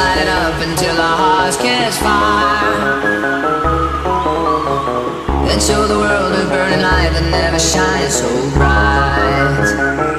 light it up until our hearts catch fire. And show the world a burning light that never shines so bright.